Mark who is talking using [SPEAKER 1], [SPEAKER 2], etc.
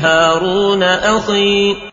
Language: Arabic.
[SPEAKER 1] هارون أخي.